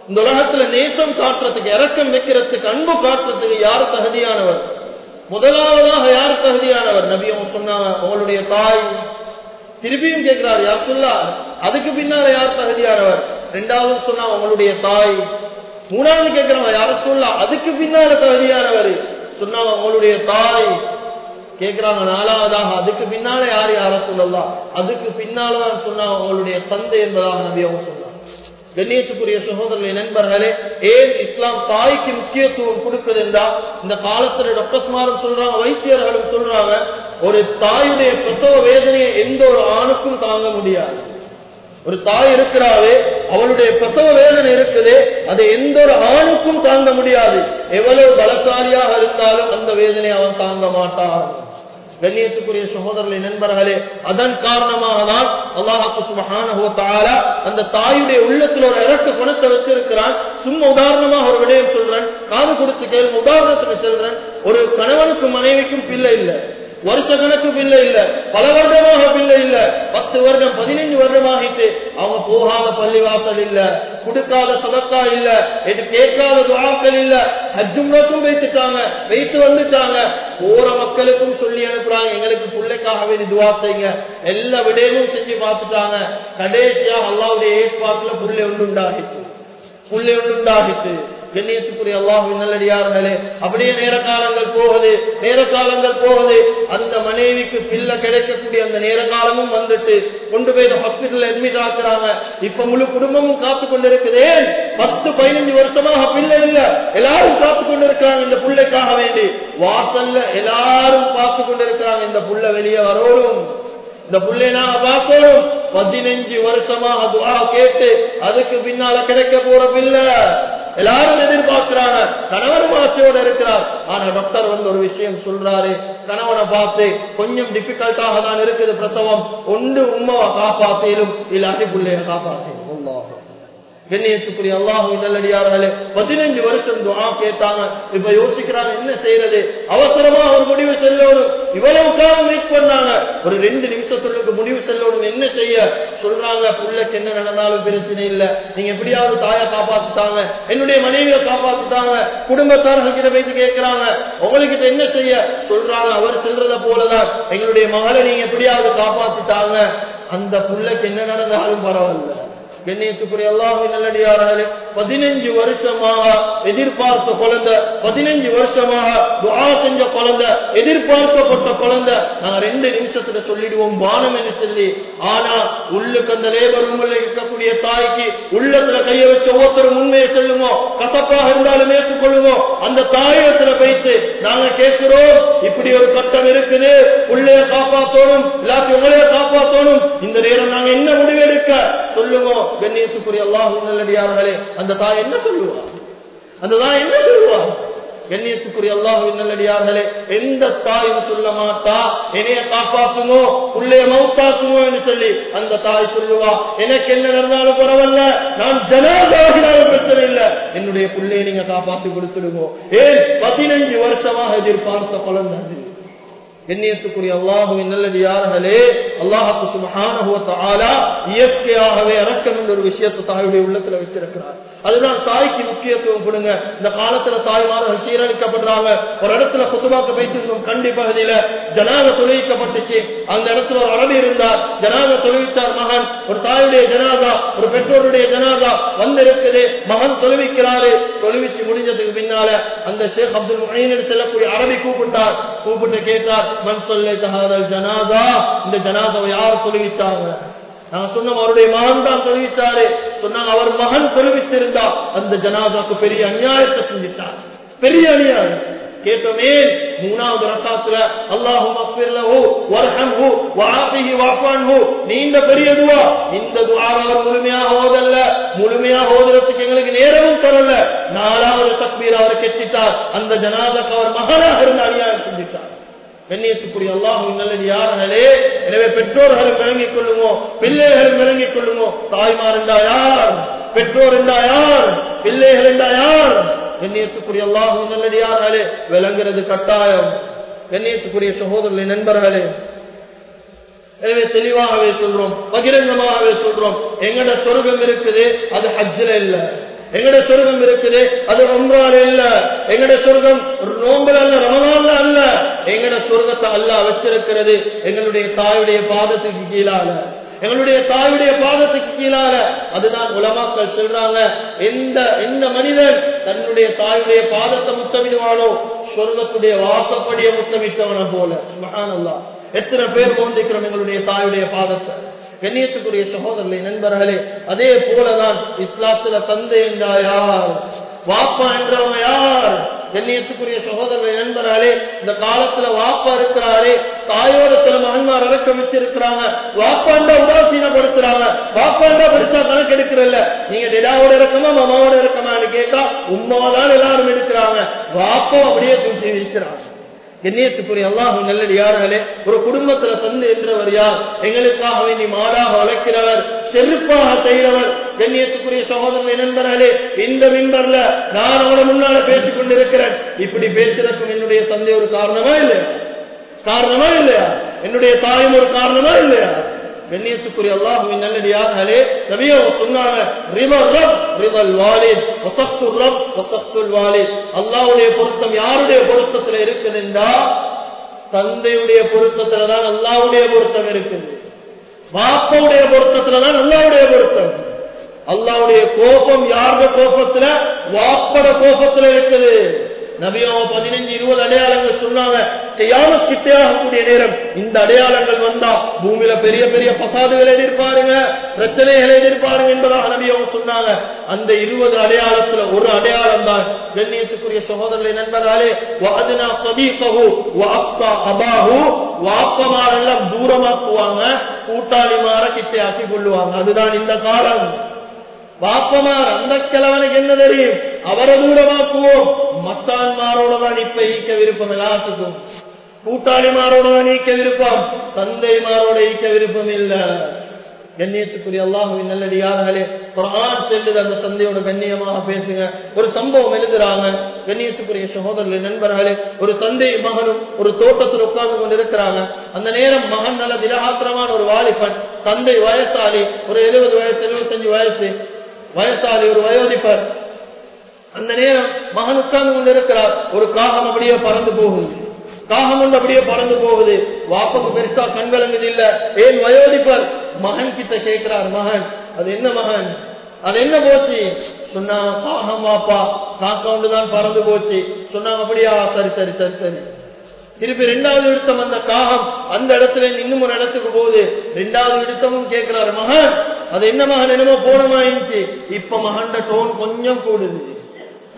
இந்த உலகத்துல நேசம் காட்டுறதுக்கு இறக்கம் வைக்கிறதுக்கு அன்பு காட்டுறதுக்கு யார் தகுதியானவர்? முதலாவதாக யார் தகுதியானவர்? நபி அவங்க சொன்னாங்க அவங்களுடைய தாய். திருப்பியும் கேட்கிறார் யார் சொல்லா அதுக்கு பின்னால யார் தகுதியானவர்? ரெண்டாவது சொன்னா அவங்களுடைய தாய். மூணாவது கேட்கிறவங்க யார சொல்லா அதுக்கு பின்னால தகுதியானவர்? சொன்னாங்க அவங்களுடைய தாய். கேட்கிறாங்க நாலாவதாக அதுக்கு பின்னால யார் யார சொல்லலாம். அதுக்கு பின்னால்தான் சொன்னாங்க அவங்களுடைய தந்தை என்பதாக நம்பி அவங்க சொன்னாங்க. கண்ணியத்துக்குரிய சகோதரர்களை நண்பர்களே ஏன் இஸ்லாம் தாய்க்கு முக்கியத்துவம் கொடுக்குது என்றா இந்த காலத்துல டாக்டர்ஸ்மாரும் சொல்றாங்க வைத்தியர்களும் சொல்றாங்க ஒரு தாயுடைய பிரசவ வேதனையை எந்த ஒரு ஆணுக்கும் தாங்க முடியாது. ஒரு தாய் இருக்கிறாவே அவளுடைய பிரசவ வேதனை இருக்குது அதை எந்த ஒரு ஆணுக்கும் தாங்க முடியாது. எவ்வளவு பலசாலியாக இருந்தாலும் அந்த வேதனை அவன் தாங்க மாட்டான். கண்ணியத்துக்குரிய சகோதரர்களை நண்பர்களே அதன் காரணமாக தான் அல்லாஹாக்கு சுபகான அந்த தாயுடைய உள்ளத்துல ஒரு இரட்டு குணத்தை வச்சிருக்கிறான். சும்மா உதாரணமாக ஒரு விடயம் சொல்றேன். காது கொடுத்து கேள்வி உதாரணத்துக்கு சொல்றேன். ஒரு கணவனுக்கும் மனைவிக்கும் பிள்ளை இல்லை. வருஷ கணக்கு பிள்ளை இல்ல. பல வருடமாக பிள்ளை இல்ல. பத்து வருடம் பதினைஞ்சு வருடமாகிட்டு அவங்க போகாத பள்ளிவாசல் இல்ல. கொடுக்காத சதத்தா இல்ல எது கேட்காத துவாக்கள் இல்ல ஹஜ்ஜும்ரக்கும் வைத்துட்டாங்க வைத்து வந்துட்டாங்க. போற மக்களுக்கும் சொல்லி அனுப்புறாங்க எங்களுக்கு பிள்ளைக்காகவே துவா செய்யுங்க. எல்லா விடயமும் செஞ்சு பார்த்துட்டாங்க. கடைசியா அல்லாவுடைய ஏற்பாட்டுல புள்ளை ஒன்று உண்டாகிட்டு புள்ளை ஒன்று உண்டாகிட்டு. கண்ணியத்துக்குரிய அல்லாஹும் நல்லடியார்களே அப்படியே நேர காலங்கள் போகுது நேர காலங்கள் போகுது. அந்த மனைவிக்கு பிள்ளை கிடைக்கக்கூடிய அந்த நேர காலமும் வந்துட்டு கொண்டு போய் ஹாஸ்பிட்டல் அட்மிட் ஆக்குறாங்க. இப்ப முழு குடும்பமும் காத்து கொண்டிருக்குதே பத்து பதினஞ்சு வருஷமாக பிள்ளை இல்ல. எல்லாரும் காத்து கொண்டிருக்கிறாங்க இந்த பிள்ளைக்காக வேண்டி. வாசல்ல எல்லாரும் பார்த்து கொண்டிருக்கிறாங்க இந்த புள்ள வெளியே வரோடும் இந்த புள்ளை நாங்க பார்க்கணும். பதினஞ்சு வருஷமா துவா கேட்டு அதுக்கு பின்னால கிடைக்க போற பிள்ளை. எல்லாரும் இருக்கிறாங்க கணவனும் ஆசையோட இருக்கிறார். ஆனா டாக்டர் வந்து ஒரு விஷயம் சொல்றாரு. கணவனை பார்த்து கொஞ்சம் டிஃபிகல்ட்டாக தான் இருக்குது பிரசவம். ஒன்று உண்மாவை காப்பாத்தேலும் இல்லாட்டி பிள்ளைய காப்பாத்தேலும் கண்ணியத்துக்குரிய அல்லாஹு நல்லடியார்களே பதினஞ்சு வருஷம் துவா கேட்டாங்க. இப்ப யோசிக்கிறாங்க என்ன செய்யறது அவசரமா ஒரு முடிவு செல்லணும். இவ்வளவு காலம் வெயிட் பண்ணாங்க. ஒரு ரெண்டு நிமிஷத்துக்கு முடிவு செல்லணும் என்ன செய்ய? சொல்றாங்க புள்ளக்கு என்ன நடந்தாலும் பிரச்சனை இல்ல. நீங்க எப்படியாவது தாயை காப்பாத்துட்டாங்க. என்னுடைய மனைவியை காப்பாத்துட்டாங்க. குடும்பத்தார்கள் கிட்ட போயிட்டு கேட்கிறாங்க உங்களுக்கு என்ன செய்ய? சொல்றாங்க அவர் சொல்றத போலதான். எங்களுடைய மகளை நீங்க எப்படியாவது காப்பாத்துட்டாங்க. அந்த புள்ளக்கு என்ன நடந்தாலும் பரவாயில்ல. கண்ணியத்துக்குரிய எல்லாமே நல்லடியார்களே பதினஞ்சு வருஷமாக எதிர்பார்த்த குழந்தை பதினஞ்சு வருஷமாக துவா செஞ்ச குழந்தை எதிர்பார்க்கப்பட்ட குழந்தை நாங்கள் ரெண்டு நிமிஷத்துல சொல்லிடுவோம் பானம் என்று சொல்லி. ஆனா உள்ளுக்கு அந்த லேபர் ரூம்ல இருக்கக்கூடிய தாய்க்கு உள்ளத்துல கைய வச்ச ஒவ்வொருத்தரும் உண்மையை சொல்லுமோ கசப்பாக இருந்தாலும் ஏற்றுக்கொள்ளுவோம் அந்த தாயத்துல வைத்து நாங்க கேட்கிறோம் இப்படி ஒரு கட்டம் இருக்குது உள்ளே காப்பாற்றணும் இல்லாட்டி உங்களைய காப்பாற்றணும் இந்த நேரம் நாங்க என்ன முடிவெடுக்க? சொல்லுவோம் கண்ணியத்துக்குரிய அல்லாஹ் நல்லடியார்களே அந்த தாய் என்ன சொல்லுவார் அந்த தாய் என்ன சொல்லுவார் கண்ணியத்துக்குரிய அல்லாஹுவின் நல்லடியார்களே எந்த தாயும் சொல்ல மாட்டா? என்னைய காப்பாத்துமோ உள்ளே மவுத்தாக்குமோ என்று சொல்லி அந்த தாய் சொல்லுவா எனக்கு என்ன நடந்தாலும் பரவாயில்ல நான் ஜனாதாகினாலும் பிரச்சனை இல்லை. என்னுடைய பிள்ளையை நீங்க காப்பாத்தி கொடுத்துடுவோம் ஏன் பதினஞ்சு வருஷமாக எதிர்பார்த்த குழந்தை அது. கண்ணியத்துக்குரிய அல்லாஹுவின் நல்லடியார்களே அல்லாஹாக்கு சுமகான தஆலா இயற்கையாகவே இறக்கம் என்ற ஒரு விஷயத்தை தாயுடைய உள்ளத்துல வச்சிருக்கிறார். அதுதான் தாய்க்கு முக்கியத்துவம் கொடுங்க. இந்த காலத்துல தாய்மார்கள் சீரழிக்கப்படுறாங்க. ஒரு இடத்துல குத்துபாக்க பேசியிருந்தோம் கண்டி பகுதியில ஜனாத தொழுவிக்கப்பட்டுச்சு. அந்த இடத்துல ஒரு அரபி இருந்தார் ஜனாத தொழுவித்தார் மகன். ஒரு தாயுடைய ஜனாதா ஒரு பெற்றோருடைய ஜனாதா வந்திருக்குது. மகன் தொழுவிக்கிறாரு. தொழுவிச்சு முடிஞ்சதுக்கு பின்னால அந்த ஷேக் அப்துல் முஹீன் செல்லக்கூடிய அரபி கூப்பிட்டார். கூப்பிட்டு கேட்டார் மன் சொல்லை ஜனாதா. இந்த ஜனாதாவை யார் தொழுவித்தாங்க நான் சொன்னோம் அவருடைய மகன் தான் தொழுவித்தாரு. சொன்னாங்க அவர் மகன் தொழுவித்திருந்தா அந்த ஜனாதாக்கு பெரிய அநியாயத்தை செஞ்சிட்டார் பெரிய அநியாயம். கேட்டோமே மூணாவது ரசாத்துல அல்லாஹும் அஸ்பிர்லஹு வர்ஹம்ஹு வஆஃபிஹி வஅஃபன்ஹு நீண்ட பெரிய துஆ இந்த துஆவை அவர் முழுமையாக ஓதல்ல. முழுமையா ஓதுறதுக்கு எங்களுக்கு நேரமும் தரல. நாலாவது தக்பீர் அவர் கெட்டிட்டார். அந்த ஜனாதாக்கு அவர் மகனாக இருந்த அநியாயம் செஞ்சிட்டார். கண்ணியத்துக்குரிய அல்லாஹும் நல்லது எனவே பெற்றோர்களும் விளங்கிக் கொள்ளுமோ பிள்ளைகளும் விளங்கிக் கொள்ளுமோ தாய்மார் என்றா யார்? பெற்றோர் என்றா யார்? பிள்ளைகள் என்றா யார்? கண்ணியத்துக்குரிய அல்லாஹும் நல்லது விளங்குறது கட்டாயம். கண்ணியத்துக்குரிய சகோதரர்களே நண்பர்களே. எனவே தெளிவாகவே சொல்றோம். பகிரங்கமாகவே சொல்றோம். எங்கட சொர்க்கம் இருக்குது அது ஹஜ்ஜில இல்ல. எங்கட சொர்க்கம் இருக்குது? அது ரொம்பால இல்ல எங்கட சொர்க்கம் நோம்பல் அல்ல ரமதான்ல அல்ல. எங்கட சொர்க்கத்தை அல்ல வச்சிருக்கிறது. எங்களுடைய தாயுடைய பாதத்துக்கு கீழால. எங்களுடைய தாயுடைய பாதத்துக்கு கீழால. அதுதான் உலமாக்கள் சொல்றாங்க. எந்த எந்த மனிதன் தன்னுடைய தாயுடைய பாதத்தை முத்தமிடுவானோ சொர்க்கத்துடைய வாசப்படிய முத்தமிட்டவன போல. மகானல்லா எத்தனை பேர் போந்திக்கிறோம் எங்களுடைய தாயுடைய பாதத்தை? கண்ணியத்துக்குரிய சகோதரர்களே நண்பர்களே அதே போலதான் இஸ்லாத்துல தந்தை என்றா யார்? வாப்பா என்றவங்க யார்? கண்ணியத்துக்குரிய சகோதரர்கள் நண்பர்களே இந்த காலத்துல வாப்பா இருக்கிறாரே தாயோட சில மகன்மார் இறக்கம் வச்சிருக்கிறாங்க வாப்பாண்டா உதாசீனப்படுத்துறாங்க. வாப்பாண்டா பெருசா கணக்கு எடுக்கிறல்ல நீங்க டெடாவோட இருக்கமா மாமாவோட இருக்கமான்னு கேட்டா உண்மாதான் எல்லாரும் எடுக்கிறாங்க. வாப்பா அப்படியே தூக்கி வைக்கிறாங்க கண்ணியத்துக்குரிய அல்லாஹ் நல்லடியார்களே ஒரு குடும்பத்துல தந்து என்றவர் யார்? எங்களுக்காக வேண்டி மாடாக வளர்க்கிறவர் செருப்பாக செய்கிறவர் கண்ணியத்துக்குரிய சகோதரனை நண்பர்களே இந்த மின்பர்ல நான் அவனை முன்னால பேசிக் கொண்டிருக்கிறேன். இப்படி பேசுறதுக்கும் என்னுடைய தந்தை ஒரு காரணமா இல்லையா? காரணமா இல்லையா? என்னுடைய தாயும் ஒரு காரணமா இல்லையா? கண்ணியத்துக்குரிய அல்லாஹுவின் நல்லடியார்களே நபியோ சொன்னாங்க அல்லாவுடைய பொருத்தம் யாருடைய பொருத்தத்துல இருக்குதுண்டா தந்தையுடைய பொருத்தத்துல தான் அல்லாவுடைய பொருத்தம் இருக்குது. பாப்பாவுடைய பொருத்தத்துல தான் அல்லாவுடைய பொருத்தம். அல்லாஹ்வுடைய கோபம் யாருடைய கோபத்துல? வாப்பட கோபத்துல இருக்குது. நபியாவ பதினஞ்சு இருபது அடையாளங்கள் சொன்னாங்க. செய்யாம கிட்டையாகக்கூடிய நேரம். இந்த அடையாளங்கள் வந்தா பூமியில பெரிய பெரிய பசாதுகளை எதிர்பாருங்க பிரச்சனைகளை எதிர்பாருங்க என்பதாக நபியோ சொன்னாங்க. அந்த இருபது அடையாளத்துல ஒரு அடையாளம் தான் கண்ணியத்துக்குரிய சகோதரர்களை நண்பர்களே வாதினா சதீசகு வாப்சா அபாகு வாப்பமாரெல்லாம் தூரமாக்குவாங்க கூட்டாளிமார கிட்டையாக்கி கொள்ளுவாங்க. அதுதான் இந்த காலம். பாப்பமார் அந்த கிழவனுக்கு என்ன தெரியும்? அவரை தூரமாக்குவோம் மத்தான்மாரோட தான் இப்ப ஈக்க விருப்பம் எல்லாத்துக்கும். கூட்டாளிமாரோட தான் ஈக்க விருப்பம் தந்தைமாரோட ஈக்க விருப்பம் இல்ல. கண்ணியத்துக்குரிய அல்லாஹுவின் நல்லடியார்களே குரான் செல்லுது அந்த தந்தையோட கண்ணியமாக பேசுங்க. ஒரு சம்பவம் எழுதுறாங்க. கண்ணியத்துக்குரிய சகோதரர்கள் நண்பர்களே ஒரு தந்தை மகனும் ஒரு தோட்டத்தில் உட்கார்ந்து கொண்டிருக்கிறாங்க. அந்த நேரம் மகன் நல்ல திரகாத்திரமான ஒரு வாலிபன் தந்தை வயசாளி ஒரு எழுபது வயசு எழுபத்தஞ்சு வயசு வயசாளி ஒரு வயோதிப்பர் அந்த நேரம் மகன் உட்கார்ந்து கொண்டு இருக்கிறார் ஒரு காகம் அப்படியே பறந்து போகுது. காகம் வந்து அப்படியே பறந்து போகுது. வாப்பக்கு பெருசா கண் விளங்குது இல்ல. ஏன் வயோதிப்பர் மகன் கிட்ட கேட்கிறார் மகன் அது என்ன மகன்? அது என்ன போச்சு? சொன்னாங்க காகம் வாப்பா காக்கா தான் பறந்து போச்சு. சொன்னாங்க அப்படியா? சரி சரி சரி சரி. திருப்பி ரெண்டாவது விடுத்தம் அந்த காகம் அந்த இடத்துல இன்னும் ஒரு இடத்துக்கு போகுது. ரெண்டாவது விடுத்தமும் கேட்கிறாரு மகன் அது என்ன மகன் என்னமோ போனமா இருந்துச்சு. இப்ப மகன் டோன் கொஞ்சம் கூடுது.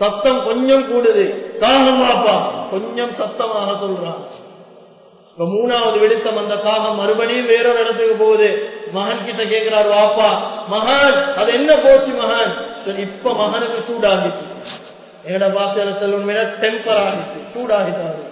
சத்தம் கொஞ்சம் கூடுது. காகம் பாப்பா கொஞ்சம் சத்தமாக சொல்றான். இப்ப மூணாவது விடுத்தம் அந்த காகம் மறுபடியும் வேறொரு இடத்துக்கு போகுது. மகன் கிட்ட கேட்கிறார் வாப்பா மகன் அது என்ன போச்சு மகன்? இப்ப மகனுக்கு சூடாகிச்சு எங்கட பாசையில செல்வம் டெம்பர் ஆகிச்சு சூடாகிட்டாரு.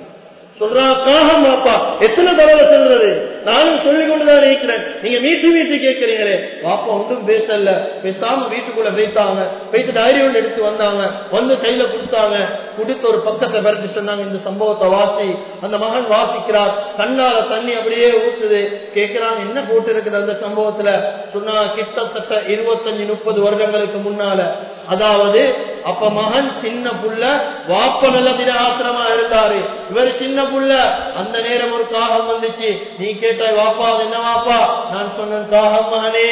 சொல்றாக்காக மாப்பா எத்தனை தடவை சொல்றது? நானும் சொல்லிக் கொண்டுதான் இருக்கிறேன். நீங்க மீட்டு மீட்டு கேட்கிறீங்களே. வாப்பா ஒன்றும் பேசல. பேசாம வீட்டுக்குள்ள பேசாங்க பேசி டைரி ஒன்று எடுத்து வந்தாங்க. வந்து கையில கொடுத்தாங்க. குடித்து ஒரு பக்கத்தை பரட்டி சொன்னாங்க இந்த சம்பவத்தை வாசி. அந்த மகன் வாசிக்கிறார். கண்ணால தண்ணி அப்படியே ஊத்துது. கேட்கிறாங்க என்ன போட்டு இருக்குது அந்த சம்பவத்துல? சொன்னா கிட்டத்தட்ட இருபத்தஞ்சு முப்பது வருடங்களுக்கு முன்னால. அதாவது அப்ப மகன் சின்ன புள்ள வாப்ப நல்ல திராத்திரமா இருந்தாரு. இவர் சின்ன புள்ள. அந்த நேரம் ஒரு காகம் வந்துச்சு. நீ கேட்டாய் வாப்பா அது என்ன வாப்பா? நான் சொன்னேன் காகம் மகனே.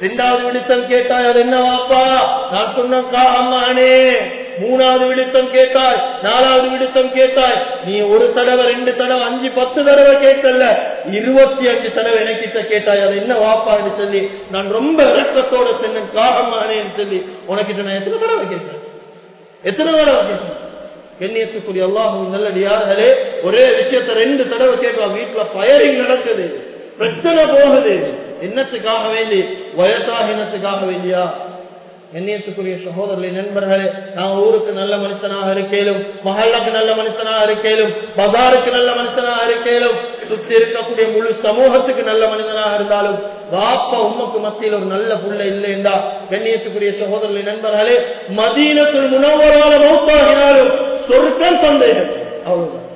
ரெண்டாவது விடுத்தம் கேட்டாய் அது என்ன வாப்பா? நான் சொன்னேன் காகம் மகனே. மூணாவது விடுத்தம் கேட்டாய் நாலாவது விடுத்தம் கேட்டாய். நீ ஒரு தடவை ரெண்டு தடவை அஞ்சு பத்து தடவை கேட்டல்ல. இருபத்தி அஞ்சு தடவை எனக்கிட்ட கேட்டாய் அது என்ன வாப்பான்னு சொல்லி நான் ரொம்ப இறக்கத்தோட சென்னேன் காரணமானேன்னு சொல்லி உனக்கிட்ட நான் எத்தனை தடவை கேட்டேன்? எத்தனை தடவை கேட்டேன்? கண்ணியத்துக்குரிய அல்லாஹும் நல்லடியார்களே ஒரே விஷயத்த ரெண்டு தடவை கேட்கா வீட்டுல பயரிங் நடக்குது பிரச்சனை போகுது. என்னத்துக்காக வேண்டி வயசாகினத்துக்காக வேண்டியா எண்ணியத்துக்குரிய சகோதரர்களை நண்பர்களே நான் ஊருக்கு நல்ல மனுஷனாக இருக்கேலும் மகளுக்கு நல்ல மனுஷனாக இருக்கேலும் பஜாருக்கு நல்ல மனுஷனாக இருக்கேலும் சுத்தி இருக்கக்கூடிய முழு சமூகத்துக்கு நல்ல மனிதனாக இருந்தாலும் வாப்பா உமக்கு மத்தியில் ஒரு நல்ல புள்ள இல்லை என்றா கண்ணியத்துக்குரிய சகோதரர்களை நண்பர்களே மதீனத்தில் முனவரான மௌத்தாகினாலும் சொருக்கம் சந்தேகம். அவ்வளவுதான்.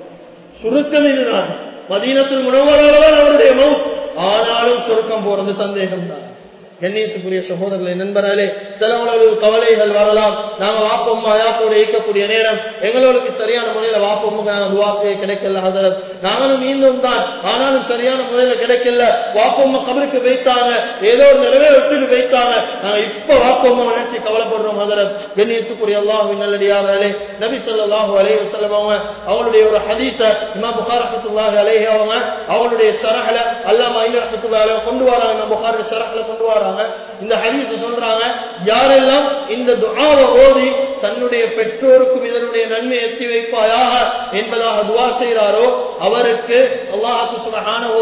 சுருக்கம் இதுதான் மதீனத்தில் முனவரானவர் அவருடைய மௌத். ஆனாலும் சொருக்கம் போறது சந்தேகம் தான் கண்ணியத்துக்குரிய சகோதரர்களை நண்பர்களே சில கவலைகள் வரலாம். நாங்க வாப்பம்மா அயாத்தோட இயக்கக்கூடிய நேரம். எங்களுக்கு சரியான முறையில வாப்பம்மா துவாக்கே கிடைக்கல ஹசரத். நாங்களும் மீண்டும் தான். ஆனாலும் சரியான முறையில கிடைக்கல. வாப்பம்மா கபருக்கு வைத்தாங்க. ஏதோ ஒரு நிலவே விட்டுட்டு வைத்தாங்க. நாங்க இப்ப வாப்பம்மா நினைச்சு கவலைப்படுறோம் ஹசரத். கண்ணியத்துக்குரிய அல்லாஹு நல்லடியார்களே நபி சொல்லாஹு அலைய வஸல்லம் அவளுடைய அவங்களுடைய ஒரு ஹதீச இமா புகாரத்துள்ளாக ரஹ்மத்துல்லாஹி அலைஹி அவங்க அவங்களுடைய ஷரஹல அல்லாமா ஐல கொண்டு வராங்க. புகார புகாரி கொண்டு வராங்க. இந்த ஹதீஸ சொல்றாங்க யாரெல்லாம் இந்த துஆவை ஓதி தன்னுடைய பெற்றோருக்கும் இதனுடைய நன்மை எத்தி வைப்பாயாக என்பதாக துவா செய்கிறாரோ அவருக்கு அல்லாஹு சுப்ஹானஹு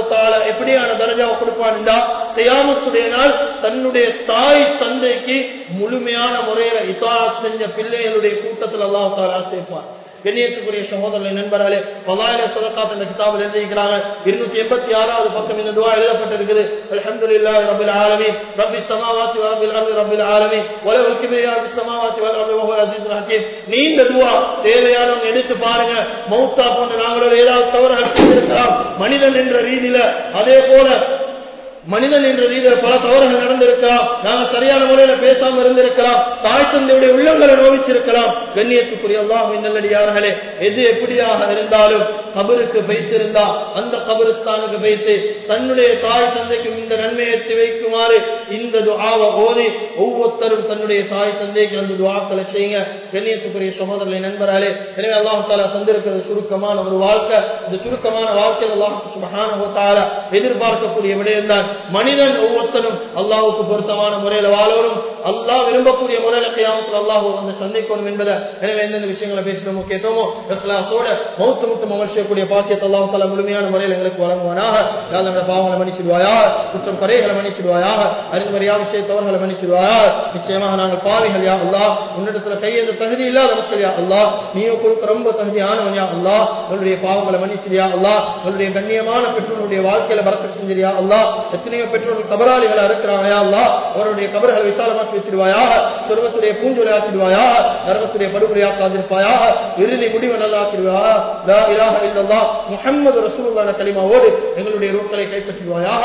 எப்படியான தரஜாவை கொடுப்பான்டா கியாமத்துடைய நாள் தன்னுடைய தாய் தந்தைக்கு முழுமையான முறையில இதாத் செஞ்ச பிள்ளைகளுடைய கூட்டத்தில் அல்லாஹ் தாலா சேர்ப்பான் கண்ணியத்துக்குரிய சகோதரர்களை நண்பர்களே பலாயிர சதக்காத் என்ற கிதாபில் எழுதியிருக்கிறாங்க. இருநூத்தி எண்பத்தி ஆறாவது பக்கம் இந்த துவா எழுதப்பட்டிருக்குது. அல்ஹம்துலில்லாஹி ரப்பில் ஆலமீன். ரப்பி ஸமாவாத்தி வ ரப்பில் அர்தி ரப்பில் ஆலமீன். வலஹுல் கிப்ரியா ஃபிஸ் ஸமாவாத்தி வல் அர்தி வஹுவல் அஸீஸுல் ஹக்கீம். நீண்ட துவா. தேவையானவங்க எடுத்து பாருங்க. மௌத்தா போன்ற நாங்களோட ஏதாவது தவறுகள் மனிதன் என்ற ரீதியில அதே போல மனிதன் என்ற ரீதியில் பல தவறுகள் நடந்திருக்கலாம். நாங்கள் சரியான முறையில பேசாம இருந்திருக்கலாம். தாய் தந்தையுடைய உள்ளங்களை நோவிச்சிருக்கலாம். கண்ணியத்துக்குரிய அல்லாஹ் நல்லடியார்களே எது எப்படியாக இருந்தாலும் கபருக்கு வைத்திருந்தா அந்த கபருஸ்தானுக்கு வைத்து தன்னுடைய தாய் தந்தைக்கும் இந்த நன்மையை எத்தி வைக்குமாறு இந்த துஆவை ஓதி ஒவ்வொருத்தரும் தன்னுடைய தாய் தந்தைக்கு அந்த துவாக்களை செய்யுங்க. கண்ணியத்துக்குரிய சகோதரர்களை நண்பராலே எனவே அல்லாஹால தந்திருக்கிற தந்திருக்கிறது சுருக்கமான ஒரு வாழ்க்கை. இந்த சுருக்கமான வாழ்க்கையில் அல்லாஹ் சுபஹானஹு எதிர்பார்க்கக்கூடிய விடயம் மனிதன் ஒவ்வொருத்தனும் அல்லாவுக்கு பொருத்தமான முறையில வாழணும் அல்லா விரும்பக்கூடிய முறையில கையாமத்தில் அல்லாஹ் வந்து சந்திக்கணும் என்பதை. எனவே எந்தெந்த விஷயங்களை பேசணுமோ கேட்டோமோ இஸ்லாத்தோட மௌத்து முத்தம் அமர்ச்சியக்கூடிய பாக்கியத்தை அல்லாஹ் தலா முழுமையான முறையில் எங்களுக்கு வழங்குவானாக. யாழ்ந்த பாவங்களை மன்னிச்சிடுவாயா? குற்றம் குறைகளை மன்னிச்சிடுவாயாக அறிமுறையா விஷயத்தவர்களை மன்னிச்சிடுவாயா? நிச்சயமாக நாங்கள் பாவிகள் யா அல்லா உன்னிடத்துல கையெழுந்த தகுதி இல்லாத மக்கள் யா அல்லா நீயோ கொடுக்க ரொம்ப தகுதியானவன் யா அல்லா உன்னுடைய பாவங்களை மன்னிச்சிடியா அல்லா உன்னுடைய கண்ணியமான பெற்றோருடைய வாழ்க்கையில பறக்க செஞ்சிடியா அல்லா எத்தனையோ பெற்றோர்கள் கபராளிகளா இருக்கிறாயா அவருடைய கபர்களை விசாலமாக்கி வச்சிருவாயா சொர்வத்துடைய பூஞ்சொலையாக்கிடுவாயா நரகத்துடைய படுகொலையாக்காதிருப்பாயா இறுதி முடிவு நல்லாக்கிடுவாயா முகமது இலாஹ இல்லல்லாஹ் எங்களுடைய ரோக்களை கைப்பற்றிடுவாயா